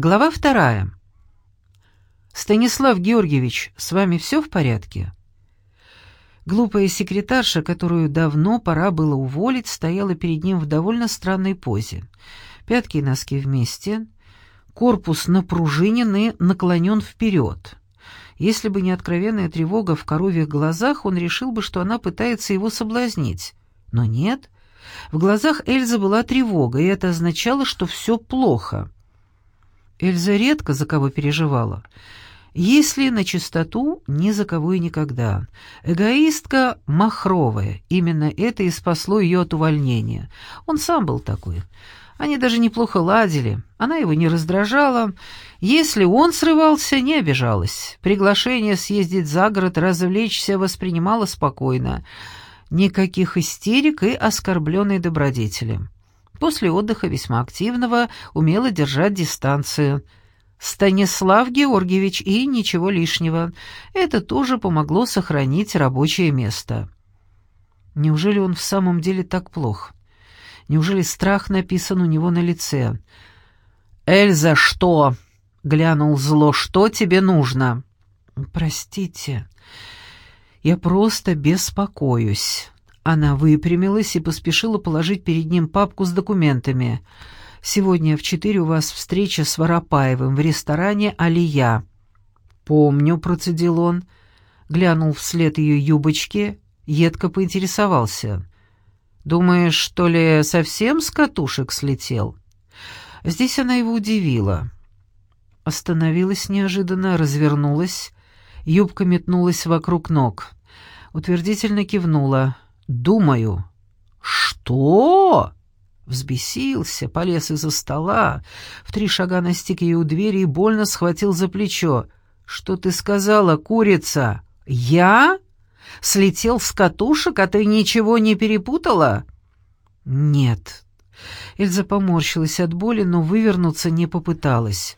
Глава вторая. «Станислав Георгиевич, с вами все в порядке?» Глупая секретарша, которую давно пора было уволить, стояла перед ним в довольно странной позе. Пятки и носки вместе, корпус напружинен и наклонен вперед. Если бы не откровенная тревога в коровьих глазах, он решил бы, что она пытается его соблазнить. Но нет. В глазах Эльзы была тревога, и это означало, что все плохо. Эльза редко за кого переживала. Если на чистоту, ни за кого и никогда. Эгоистка махровая, именно это и спасло ее от увольнения. Он сам был такой. Они даже неплохо ладили, она его не раздражала. Если он срывался, не обижалась. Приглашение съездить за город, развлечься воспринимала спокойно. Никаких истерик и оскорбленной добродетели. После отдыха весьма активного умела держать дистанцию. Станислав Георгиевич и ничего лишнего. Это тоже помогло сохранить рабочее место. Неужели он в самом деле так плох? Неужели страх написан у него на лице? «Эльза, что?» — глянул зло. «Что тебе нужно?» «Простите, я просто беспокоюсь». Она выпрямилась и поспешила положить перед ним папку с документами. «Сегодня в четыре у вас встреча с Воропаевым в ресторане «Алия». «Помню», — процедил он. Глянул вслед ее юбочки, едко поинтересовался. «Думаешь, что ли, совсем с катушек слетел?» Здесь она его удивила. Остановилась неожиданно, развернулась, юбка метнулась вокруг ног. Утвердительно кивнула. Думаю. Что? Взбесился, полез из-за стола, в три шага настиг ее у двери и больно схватил за плечо. «Что ты сказала, курица? Я? Слетел с катушек, а ты ничего не перепутала?» «Нет». Эльза поморщилась от боли, но вывернуться не попыталась.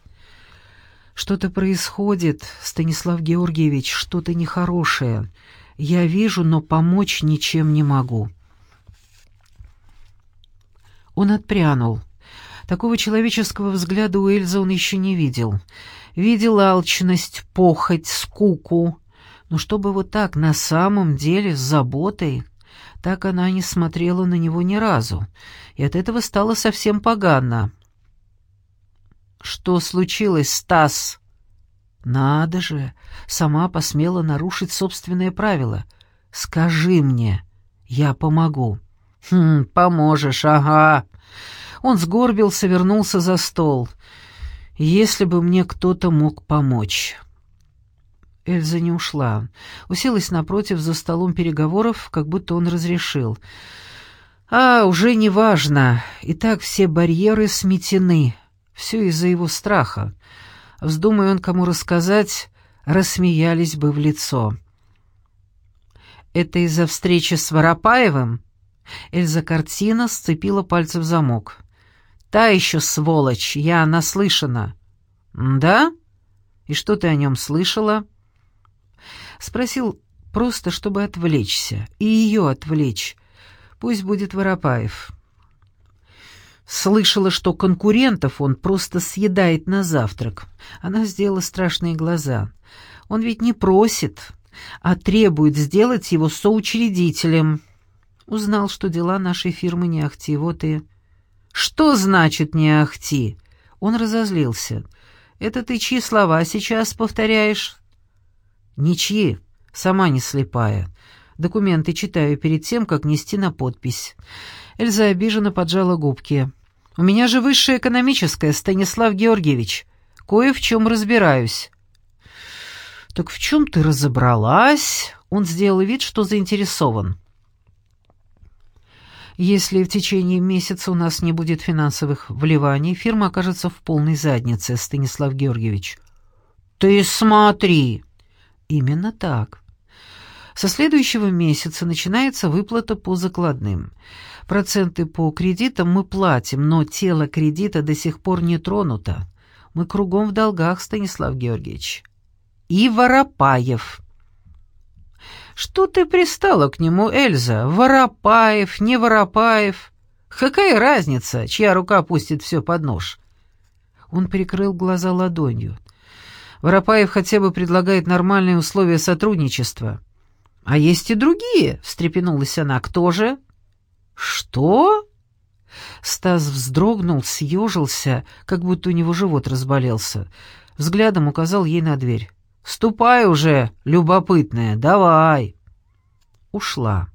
«Что-то происходит, Станислав Георгиевич, что-то нехорошее. Я вижу, но помочь ничем не могу». Он отпрянул. Такого человеческого взгляда у Эльзы он еще не видел. Видел алчность, похоть, скуку. Но чтобы вот так, на самом деле, с заботой, так она не смотрела на него ни разу, и от этого стало совсем погано. «Что случилось, Стас?» Надо же, сама посмела нарушить собственное правило. Скажи мне, я помогу. Хм, поможешь, ага. Он сгорбился, вернулся за стол. Если бы мне кто-то мог помочь. Эльза не ушла. Уселась напротив за столом переговоров, как будто он разрешил. А, уже не важно. И так все барьеры сметены. Все из-за его страха. Вздумай он кому рассказать, рассмеялись бы в лицо. «Это из-за встречи с Воропаевым?» Эльза Картина сцепила пальцы в замок. «Та еще сволочь, я наслышана». «Да? И что ты о нем слышала?» Спросил просто, чтобы отвлечься, и ее отвлечь. Пусть будет Воропаев. Слышала, что конкурентов он просто съедает на завтрак. Она сделала страшные глаза. Он ведь не просит, а требует сделать его соучредителем. Узнал, что дела нашей фирмы не ахти, вот и... «Что значит не ахти?» Он разозлился. «Это ты чьи слова сейчас повторяешь?» «Ничьи, сама не слепая. Документы читаю перед тем, как нести на подпись». Эльза обиженно поджала губки. У меня же высшее экономическое, Станислав Георгиевич. Кое в чем разбираюсь». «Так в чем ты разобралась?» Он сделал вид, что заинтересован. «Если в течение месяца у нас не будет финансовых вливаний, фирма окажется в полной заднице, Станислав Георгиевич». «Ты смотри!» «Именно так. Со следующего месяца начинается выплата по закладным. Проценты по кредитам мы платим, но тело кредита до сих пор не тронуто. Мы кругом в долгах, Станислав Георгиевич. И Воропаев. Что ты пристала к нему, Эльза? Воропаев, не Воропаев. Какая разница, чья рука пустит все под нож? Он прикрыл глаза ладонью. Воропаев хотя бы предлагает нормальные условия сотрудничества. «А есть и другие», — встрепенулась она. «Кто же?» «Что?» Стас вздрогнул, съежился, как будто у него живот разболелся. Взглядом указал ей на дверь. «Ступай уже, любопытная, давай!» Ушла.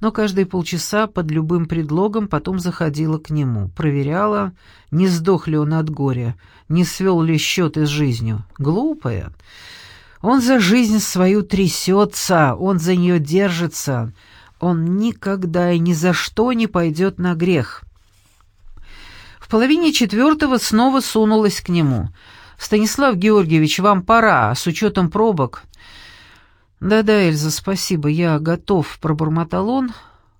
Но каждые полчаса под любым предлогом потом заходила к нему, проверяла, не сдох ли он от горя, не свел ли счеты с жизнью. Глупая. Он за жизнь свою трясется, он за нее держится, он никогда и ни за что не пойдет на грех. В половине четвертого снова сунулась к нему. «Станислав Георгиевич, вам пора, с учетом пробок». «Да-да, Эльза, спасибо, я готов», — пробормотал он,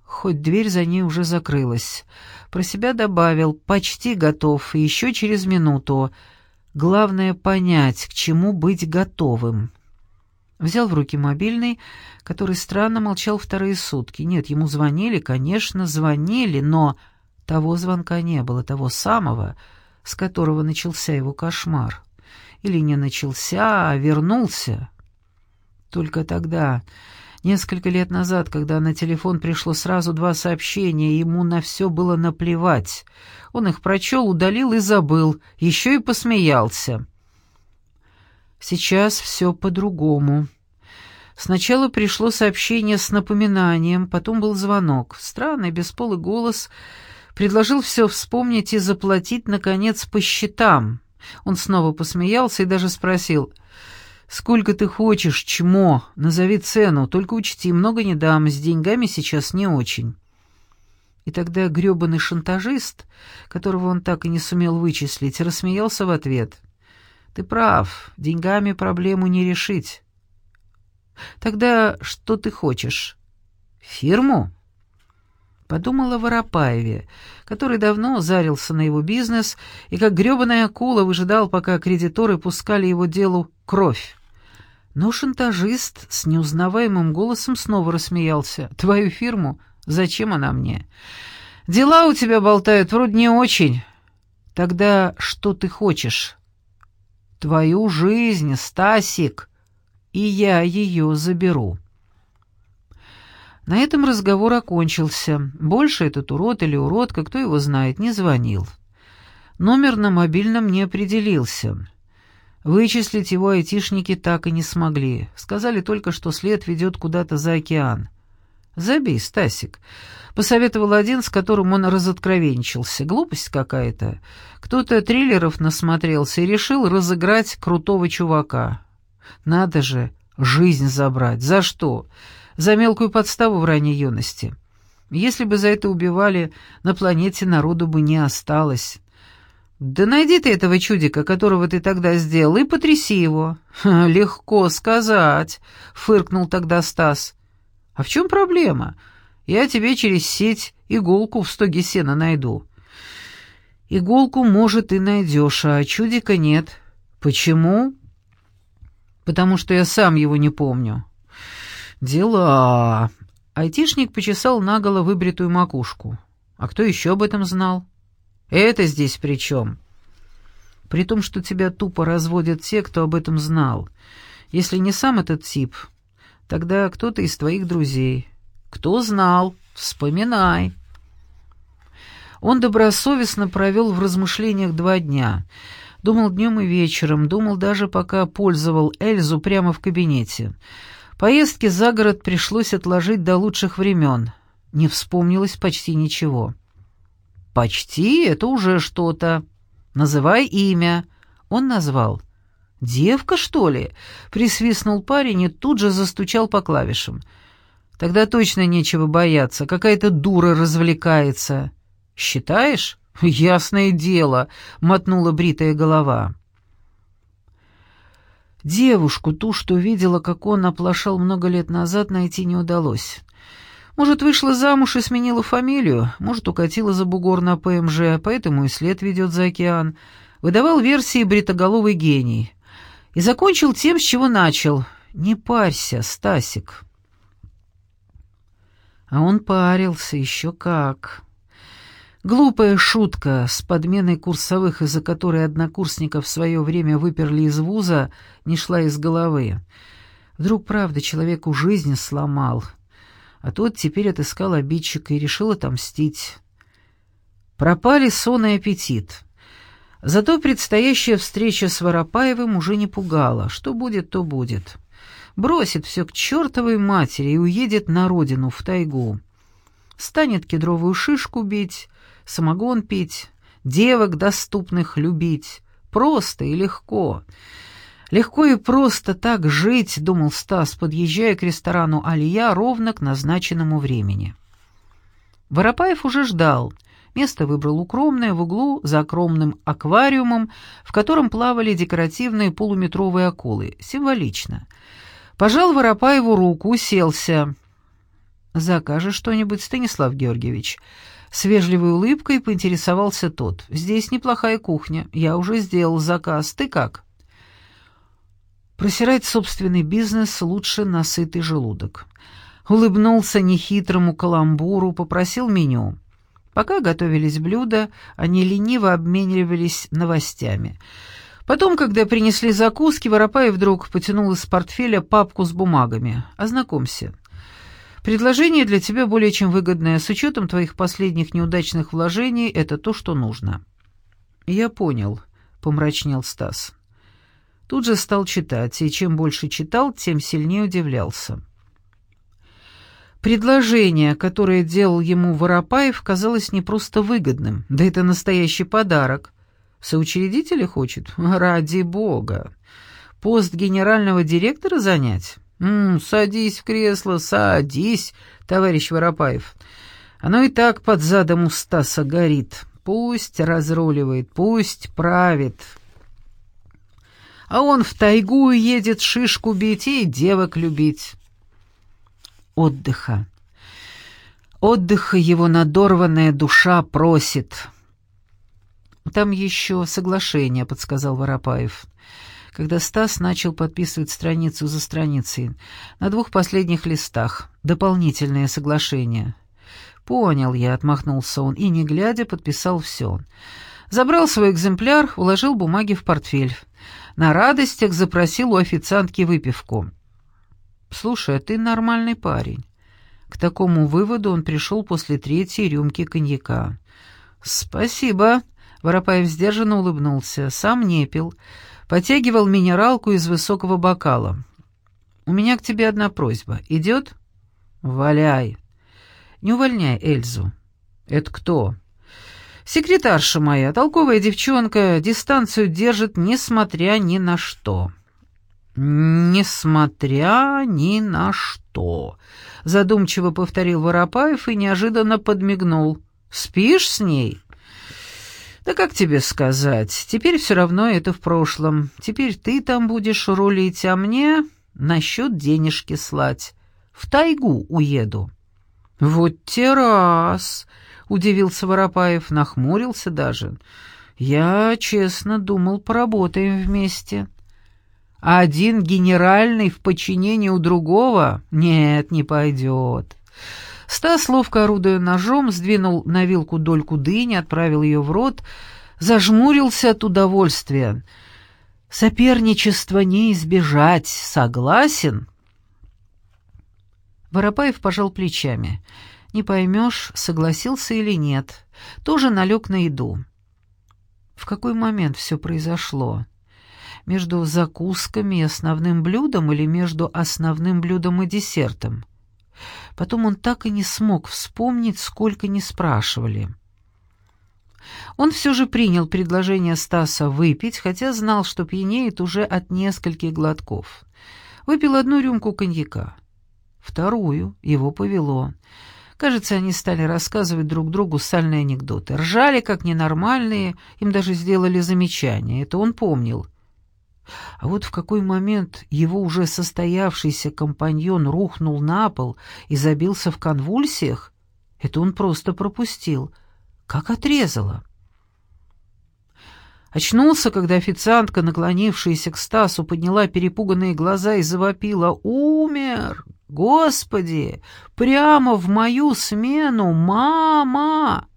хоть дверь за ней уже закрылась. Про себя добавил «почти готов, еще через минуту». Главное — понять, к чему быть готовым. Взял в руки мобильный, который странно молчал вторые сутки. Нет, ему звонили, конечно, звонили, но того звонка не было, того самого, с которого начался его кошмар. Или не начался, а вернулся. Только тогда, несколько лет назад, когда на телефон пришло сразу два сообщения, ему на все было наплевать. Он их прочел, удалил и забыл, еще и посмеялся. Сейчас все по-другому. Сначала пришло сообщение с напоминанием, потом был звонок. Странный, бесполый голос предложил все вспомнить и заплатить, наконец, по счетам. Он снова посмеялся и даже спросил, «Сколько ты хочешь, чмо? Назови цену, только учти, много не дам, с деньгами сейчас не очень». И тогда грёбаный шантажист, которого он так и не сумел вычислить, рассмеялся в ответ — ты прав, деньгами проблему не решить. Тогда что ты хочешь? Фирму? Подумала о Воропаеве, который давно зарился на его бизнес и как грёбаная акула выжидал, пока кредиторы пускали его делу кровь. Но шантажист с неузнаваемым голосом снова рассмеялся. «Твою фирму? Зачем она мне? Дела у тебя болтают вроде не очень. Тогда что ты хочешь?» твою жизнь, Стасик, и я ее заберу». На этом разговор окончился. Больше этот урод или уродка, кто его знает, не звонил. Номер на мобильном не определился. Вычислить его айтишники так и не смогли. Сказали только, что след ведет куда-то за океан. «Забей, Стасик», — посоветовал один, с которым он разоткровенничался. «Глупость какая-то. Кто-то триллеров насмотрелся и решил разыграть крутого чувака. Надо же, жизнь забрать. За что? За мелкую подставу в ранней юности. Если бы за это убивали, на планете народу бы не осталось». «Да найди ты этого чудика, которого ты тогда сделал, и потряси его». «Легко сказать», — фыркнул тогда Стас. «А в чем проблема? Я тебе через сеть иголку в стоге сена найду». «Иголку, может, и найдешь, а чудика нет». «Почему?» «Потому что я сам его не помню». «Дела...» Айтишник почесал наголо выбритую макушку. «А кто еще об этом знал?» «Это здесь при чем?» «При том, что тебя тупо разводят те, кто об этом знал. Если не сам этот тип, Тогда кто-то из твоих друзей. Кто знал? Вспоминай. Он добросовестно провел в размышлениях два дня. Думал днем и вечером, думал даже пока пользовал Эльзу прямо в кабинете. Поездки за город пришлось отложить до лучших времен. Не вспомнилось почти ничего. «Почти — это уже что-то. Называй имя». Он назвал — «Девка, что ли?» — присвистнул парень и тут же застучал по клавишам. «Тогда точно нечего бояться, какая-то дура развлекается». «Считаешь?» «Ясное дело», — мотнула бритая голова. Девушку, ту, что видела, как он оплошал много лет назад, найти не удалось. Может, вышла замуж и сменила фамилию, может, укатила за бугор на ПМЖ, поэтому и след ведет за океан. Выдавал версии бритоголовый гений и закончил тем, с чего начал. «Не парься, Стасик». А он парился еще как. Глупая шутка с подменой курсовых, из-за которой однокурсников в свое время выперли из вуза, не шла из головы. Вдруг, правда, человеку жизнь сломал, а тот теперь отыскал обидчика и решил отомстить. Пропали сон и аппетит. Зато предстоящая встреча с Воропаевым уже не пугала. Что будет, то будет. Бросит все к чертовой матери и уедет на родину, в тайгу. Станет кедровую шишку бить, самогон пить, девок доступных любить. Просто и легко. Легко и просто так жить, думал Стас, подъезжая к ресторану «Алия» ровно к назначенному времени. Воропаев уже ждал. Место выбрал укромное в углу за огромным аквариумом, в котором плавали декоративные полуметровые акулы. Символично. Пожал Воропаеву руку, уселся. «Закажешь что-нибудь, Станислав Георгиевич?» С вежливой улыбкой поинтересовался тот. «Здесь неплохая кухня. Я уже сделал заказ. Ты как?» Просирать собственный бизнес лучше на сытый желудок. Улыбнулся нехитрому каламбуру, попросил меню. Пока готовились блюда, они лениво обменивались новостями. Потом, когда принесли закуски, Воропаев вдруг потянул из портфеля папку с бумагами. «Ознакомься». Предложение для тебя более чем выгодное. С учетом твоих последних неудачных вложений, это то, что нужно». «Я понял», — помрачнел Стас. Тут же стал читать, и чем больше читал, тем сильнее удивлялся. Предложение, которое делал ему Воропаев, казалось не просто выгодным, да это настоящий подарок. Соучредителя хочет? Ради бога! Пост генерального директора занять? «М -м, «Садись в кресло, садись, товарищ Воропаев. Оно и так под задом у Стаса горит. Пусть разруливает, пусть правит. А он в тайгу едет шишку бить и девок любить. Отдыха. Отдыха его надорванная душа просит». «Там еще соглашение», — подсказал Воропаев когда Стас начал подписывать страницу за страницей. На двух последних листах. Дополнительное соглашение. «Понял я», — отмахнулся он, и, не глядя, подписал все. Забрал свой экземпляр, уложил бумаги в портфель. На радостях запросил у официантки выпивку. «Слушай, а ты нормальный парень». К такому выводу он пришел после третьей рюмки коньяка. «Спасибо», — Воропаев сдержанно улыбнулся. «Сам не пил потягивал минералку из высокого бокала. «У меня к тебе одна просьба. Идет?» «Валяй!» «Не увольняй Эльзу». «Это кто?» «Секретарша моя, толковая девчонка, дистанцию держит, несмотря ни на что». «Несмотря ни на что», — задумчиво повторил Воропаев и неожиданно подмигнул. «Спишь с ней?» «Да как тебе сказать? Теперь все равно это в прошлом. Теперь ты там будешь рулить, а мне насчет денежки слать. В тайгу уеду». «Вот те раз!» — удивился Воропаев, нахмурился даже. «Я, честно, думал, поработаем вместе». «Один генеральный в подчинении у другого? Нет, не пойдет». Стас, ловко орудуя ножом, сдвинул на вилку дольку дыни, отправил ее в рот, зажмурился от удовольствия. «Соперничество не избежать, согласен?» Воропаев пожал плечами. «Не поймешь, согласился или нет. Тоже налег на еду». В какой момент все произошло? Между закусками и основным блюдом или между основным блюдом и десертом? Потом он так и не смог вспомнить, сколько не спрашивали. Он все же принял предложение Стаса выпить, хотя знал, что пьянеет уже от нескольких глотков. Выпил одну рюмку коньяка. Вторую его повело. Кажется, они стали рассказывать друг другу сальные анекдоты. Ржали, как ненормальные, им даже сделали замечание. Это он помнил. А вот в какой момент его уже состоявшийся компаньон рухнул на пол и забился в конвульсиях, это он просто пропустил, как отрезало. Очнулся, когда официантка, наклонившаяся к Стасу, подняла перепуганные глаза и завопила «Умер! Господи! Прямо в мою смену! Мама!»